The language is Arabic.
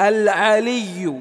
العلي.